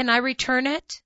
Can I return it?